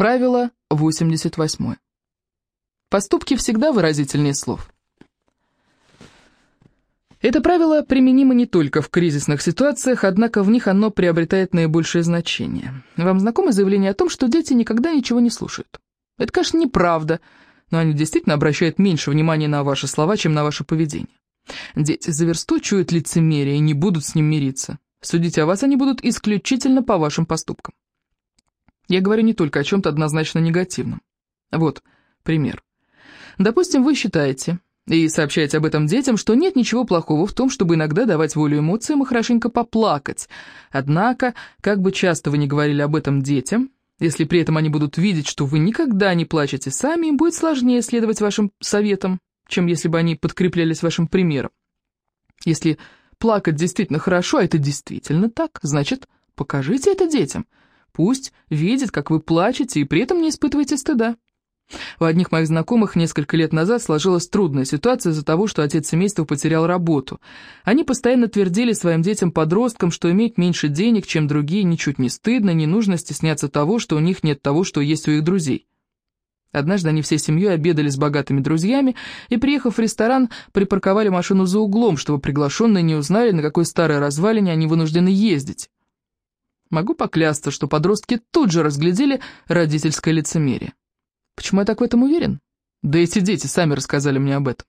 Правило 88. Поступки всегда выразительнее слов. Это правило применимо не только в кризисных ситуациях, однако в них оно приобретает наибольшее значение. Вам знакомо заявление о том, что дети никогда ничего не слушают? Это, конечно, неправда, но они действительно обращают меньше внимания на ваши слова, чем на ваше поведение. Дети за версту лицемерие и не будут с ним мириться. Судить о вас они будут исключительно по вашим поступкам. Я говорю не только о чем-то однозначно негативном. Вот пример. Допустим, вы считаете, и сообщаете об этом детям, что нет ничего плохого в том, чтобы иногда давать волю эмоциям и хорошенько поплакать. Однако, как бы часто вы ни говорили об этом детям, если при этом они будут видеть, что вы никогда не плачете сами, им будет сложнее следовать вашим советам, чем если бы они подкреплялись вашим примером. Если плакать действительно хорошо, а это действительно так, значит, покажите это детям. Пусть видят, как вы плачете, и при этом не испытываете стыда. У одних моих знакомых несколько лет назад сложилась трудная ситуация из-за того, что отец семейства потерял работу. Они постоянно твердили своим детям-подросткам, что иметь меньше денег, чем другие, ничуть не стыдно, не нужно стесняться того, что у них нет того, что есть у их друзей. Однажды они всей семьей обедали с богатыми друзьями и, приехав в ресторан, припарковали машину за углом, чтобы приглашенные не узнали, на какой старой развалине они вынуждены ездить. Могу поклясться, что подростки тут же разглядели родительское лицемерие. Почему я так в этом уверен? Да эти дети сами рассказали мне об этом.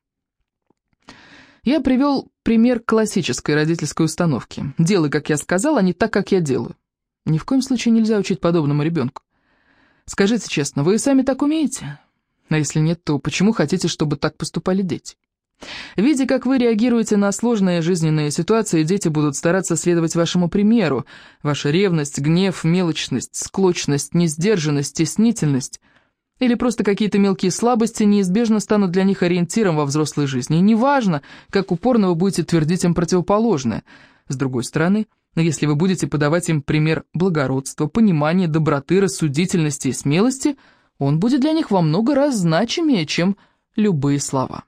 Я привел пример классической родительской установки. Делай, как я сказал, а не так, как я делаю. Ни в коем случае нельзя учить подобному ребенку. Скажите честно, вы сами так умеете? А если нет, то почему хотите, чтобы так поступали дети? Видя, как вы реагируете на сложные жизненные ситуации, дети будут стараться следовать вашему примеру. Ваша ревность, гнев, мелочность, склочность, несдержанность, стеснительность или просто какие-то мелкие слабости неизбежно станут для них ориентиром во взрослой жизни. И неважно, как упорно вы будете твердить им противоположное. С другой стороны, если вы будете подавать им пример благородства, понимания, доброты, рассудительности и смелости, он будет для них во много раз значимее, чем любые слова.